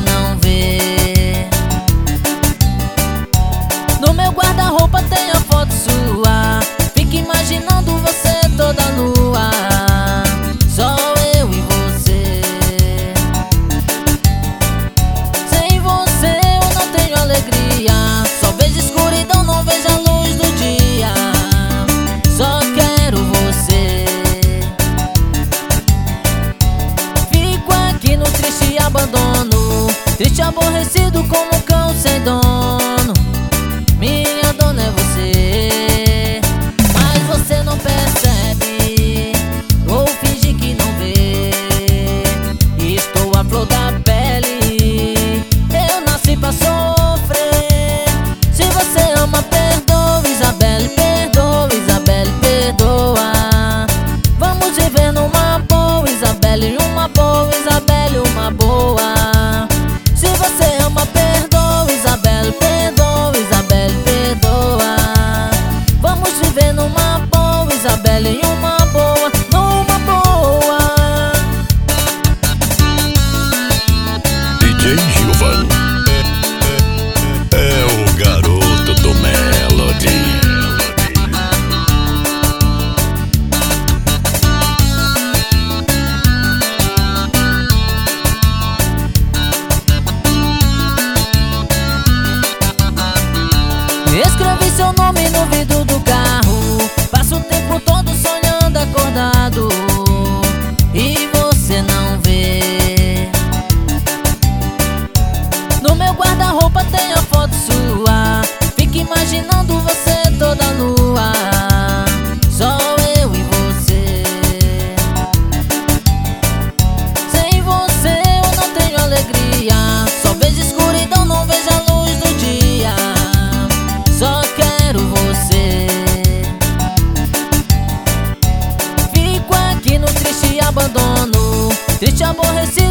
não vê. No meu guarda-roupa tem a foto sua. Fico imaginando você toda nua. Só eu e você. Sem você eu não tenho alegria. Só vejo escuridão, não vejo a luz do dia. Só quero você. Fico aqui no triste abandono. Triste aborrecido como um cão sem dono DJ Gilvan é o garoto do Melody. Escrevi seu nome no vidro do carro guarda-roupa tem a foto sua. Fico imaginando você toda nua. Só eu e você. Sem você eu não tenho alegria. Só vejo escuridão, não vejo a luz do dia. Só quero você. Fico aqui no triste abandono. Triste aborrecido